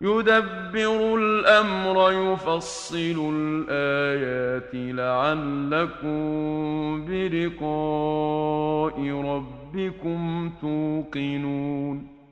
يدبر الأمر يفصل الآيات لعلكم بلقاء ربكم توقنون.